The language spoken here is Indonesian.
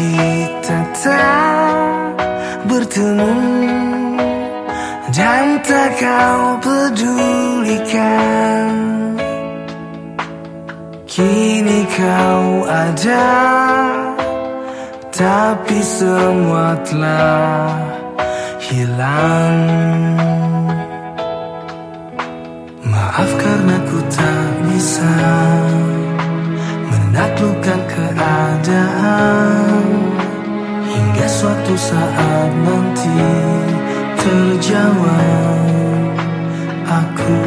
kita tak bertemu. Dan tak kau pedulikan. Kini kau ada. Tapi semua telah hilang. Maaf karena ku tak bisa. Menaklukkan keadaan. Hingga suatu saat nanti terjawab. Aku